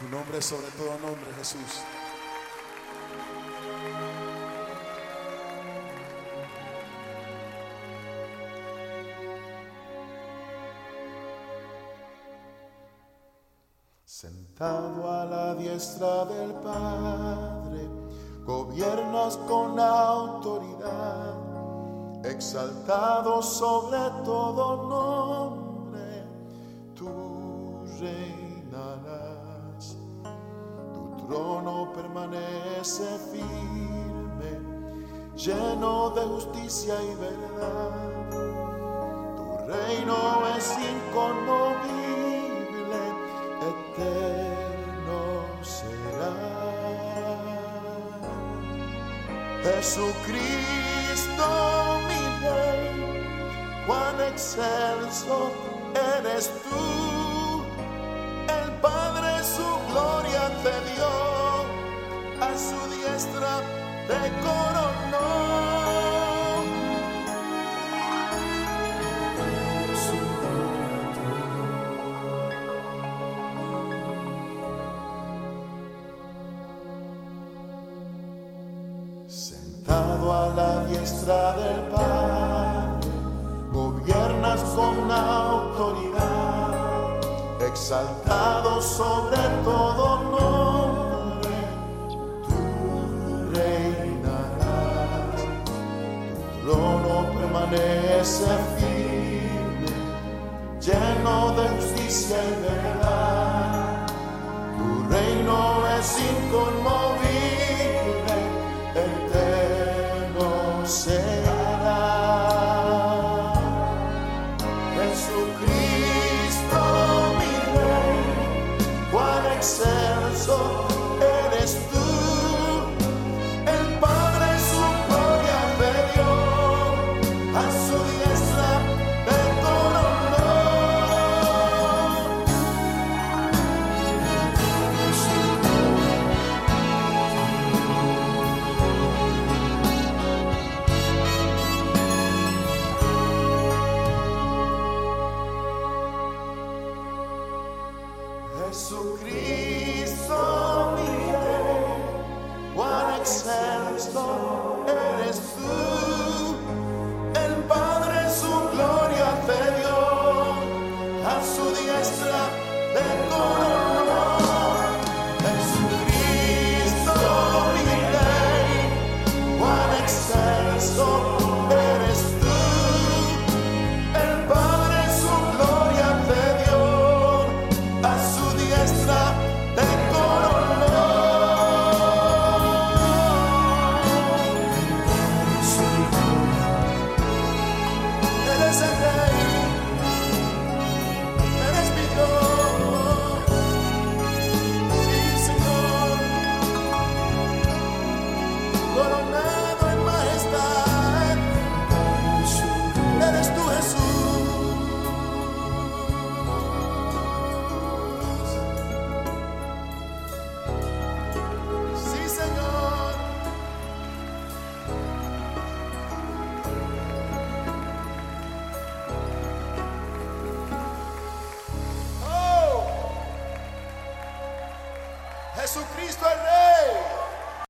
Tu nombre sobre todo nombre, Jesús. Sentado a la diestra del Padre, gobiernas con autoridad, exaltado sobre todo nombre, tú reinarás. Trono permanece firme, lleno de justicia y verdad. Tu reino es inconmovible, eterno será. Jesucristo, mi Rey, cuán excelso eres tú. Te coronó. Sentado a la diestra del Padre, gobiernas con autoridad, exaltado sobre todo permanece firme, lleno de justicia y verdad. Tu reino es inconmovible, Jesucristo, mi Rey, cuán excelso eres tú. El Padre su gloria te dio, a su diestra te coronó.